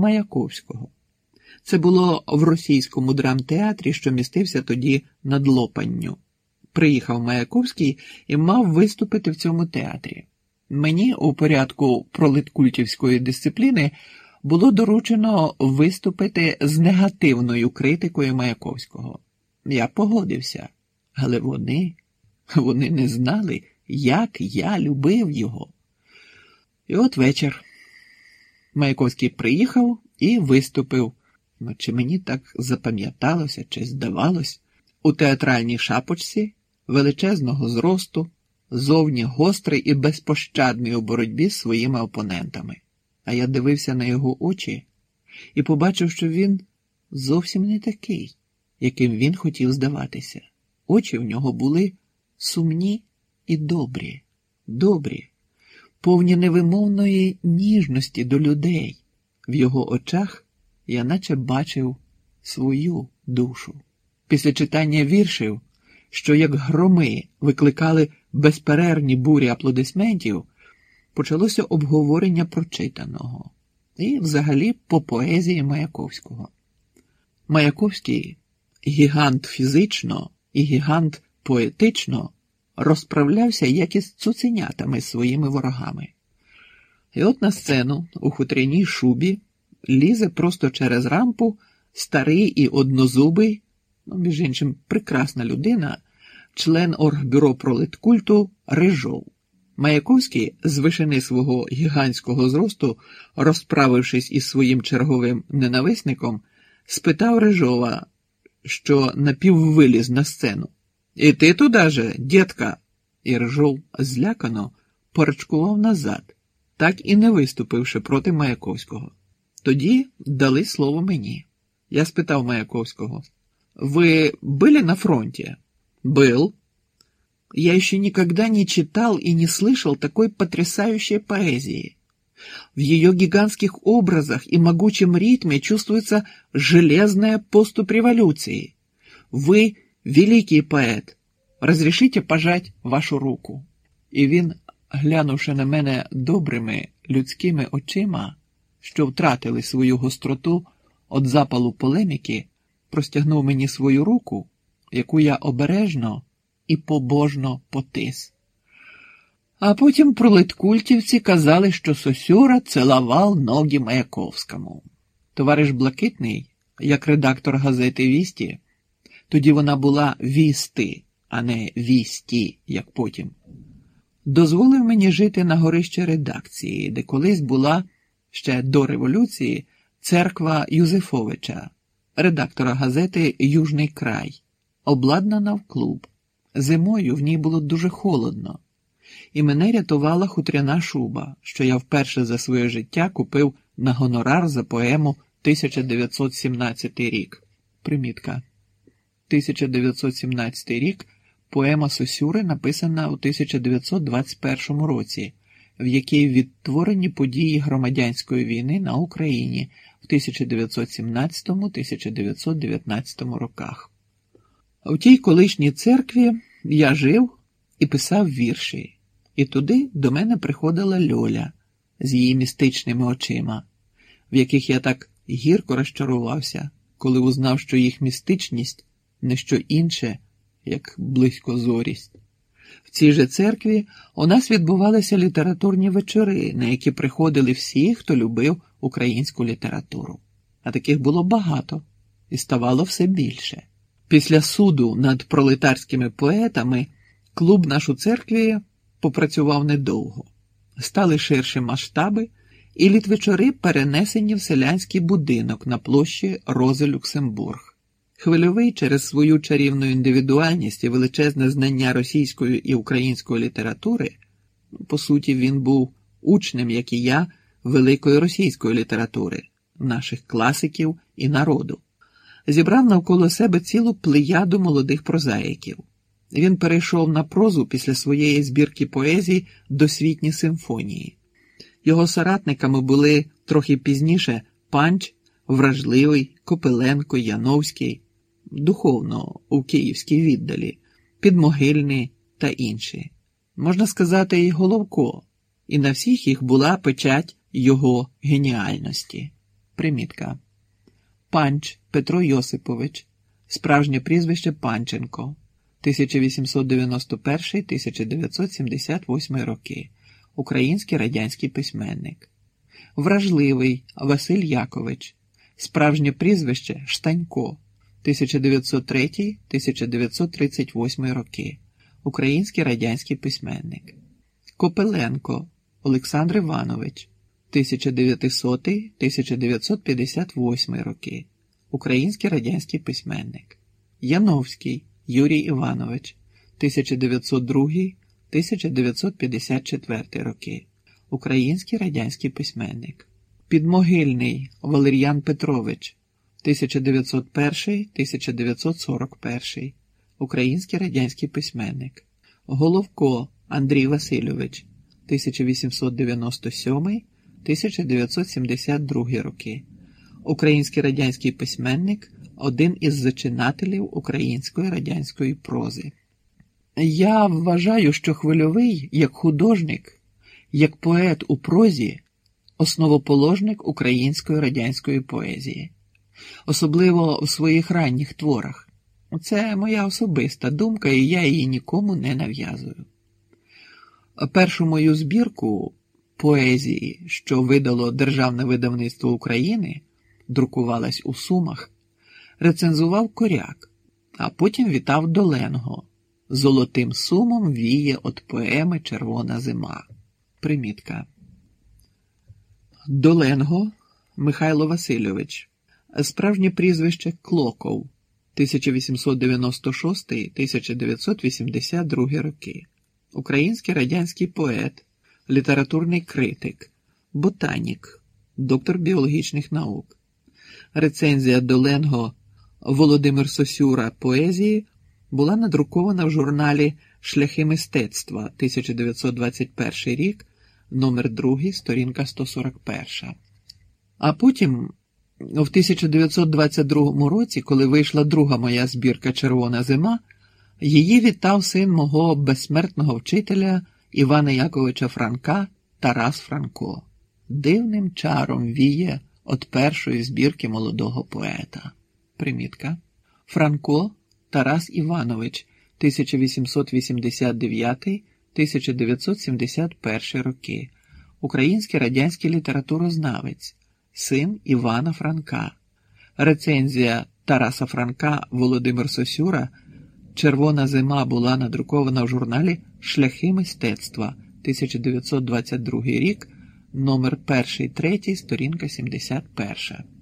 Маяковського. Це було в російському драмтеатрі, що містився тоді над Лопанню. Приїхав Маяковський і мав виступити в цьому театрі. Мені у порядку пролиткультівської дисципліни було доручено виступити з негативною критикою Маяковського. Я погодився, але вони, вони не знали, як я любив його. І от вечір. Маяковський приїхав і виступив. Ну, Чи мені так запам'яталося, чи здавалось, у театральній шапочці величезного зросту, зовні гострий і безпощадний у боротьбі з своїми опонентами. А я дивився на його очі і побачив, що він зовсім не такий, яким він хотів здаватися. Очі в нього були сумні і добрі, добрі, повні невимовної ніжності до людей. В його очах я наче бачив свою душу. Після читання віршів, що як громи викликали безперервні бурі аплодисментів, почалося обговорення прочитаного і, взагалі, по поезії Маяковського. Маяковський гігант фізично і гігант поетично розправлявся як із цуценятами своїми ворогами. І от на сцену у хутряній шубі лізе просто через рампу старий і однозубий, ну, між іншим, прекрасна людина, член оргбюро пролеткульту Рижов. Маяковський з вишини свого гігантського зросту, розправившись із своїм черговим ненависником, спитав Рижова, що напіввиліз на сцену. І ти туди же, дітка? І Рижов злякано порачкував назад, так і не виступивши проти Маяковського. Тоді дали слово мені. Я спитав Маяковского, «Вы были на фронте?» «Был». «Я еще никогда не читал и не слышал такой потрясающей поэзии. В ее гигантских образах и могучем ритме чувствуется железная поступь революции. Вы великий поэт. Разрешите пожать вашу руку?» І він, глянувши на мене добрими людськими очима, що втратили свою гостроту від запалу полеміки, простягнув мені свою руку, яку я обережно і побожно потис. А потім пролиткультівці казали, що Сосюра целовал ноги Маяковському. Товариш Блакитний, як редактор газети Вісті, тоді вона була вісти, а не вісті, як потім, дозволив мені жити на горище редакції, де колись була ще до революції церква Юзефовича, редактора газети Южний край, обладнана в клуб. Зимою в ній було дуже холодно, і мене рятувала хутряна шуба, що я вперше за своє життя купив на гонорар за поему 1917 рік. Примітка. 1917 рік поема Сосюри написана у 1921 році в якій відтворені події громадянської війни на Україні в 1917-1919 роках. У тій колишній церкві я жив і писав вірші, і туди до мене приходила Льоля з її містичними очима, в яких я так гірко розчарувався, коли узнав, що їх містичність не що інше, як близькозорість. В цій же церкві у нас відбувалися літературні вечори, на які приходили всі, хто любив українську літературу. А таких було багато і ставало все більше. Після суду над пролетарськими поетами клуб наш у церкві попрацював недовго. Стали ширші масштаби, і літвечори перенесені в селянський будинок на площі Рози Люксембург. Хвильовий через свою чарівну індивідуальність і величезне знання російської і української літератури, по суті, він був учнем, як і я, великої російської літератури, наших класиків і народу, зібрав навколо себе цілу плеяду молодих прозаїків. Він перейшов на прозу після своєї збірки поезій досвітні симфонії. Його соратниками були трохи пізніше Панч, Вражливий, Копиленко, Яновський духовно у київській віддалі, підмогильний та інші. Можна сказати, і Головко, і на всіх їх була печать його геніальності. Примітка. Панч Петро Йосипович, справжнє прізвище Панченко, 1891-1978 роки, український радянський письменник. Вражливий Василь Якович, справжнє прізвище Штанько, 1903-1938 роки, український радянський письменник. Копеленко Олександр Іванович, 1900-1958 роки, український радянський письменник. Яновський Юрій Іванович, 1902-1954 роки, український радянський письменник. Підмогильний Валер'ян Петрович, 1901-1941, український радянський письменник. Головко Андрій Васильович, 1897-1972 роки, український радянський письменник, один із зачинателів української радянської прози. Я вважаю, що хвильовий як художник, як поет у прозі, основоположник української радянської поезії, особливо в своїх ранніх творах. Це моя особиста думка, і я її нікому не нав'язую. Першу мою збірку поезії, що видало Державне видавництво України, друкувалась у Сумах, рецензував коряк, а потім вітав Доленго. Золотим сумом віє от поеми Червона зима. Примітка. Доленго Михайло Васильович. Справжнє прізвище Клоков 1896-1982 роки. Український радянський поет, літературний критик, ботанік, доктор біологічних наук. Рецензія Доленго Володимир Сосюра поезії була надрукована в журналі Шляхи мистецтва 1921 рік, номер 2, сторінка 141. А потім, в 1922 році, коли вийшла друга моя збірка Червона зима, її вітав син мого безсмертного вчителя Івана Яковича Франка Тарас Франко. Дивним чаром віє від першої збірки молодого поета. Примітка. Франко Тарас Іванович, 1889-1971 роки, український радянський літературознавець, син Івана Франка. Рецензія Тараса Франка Володимир Сосюра. Червона зима була надрукована в журналі Шляхи мистецтва 1922 рік, номер 1, 3, сторінка 71.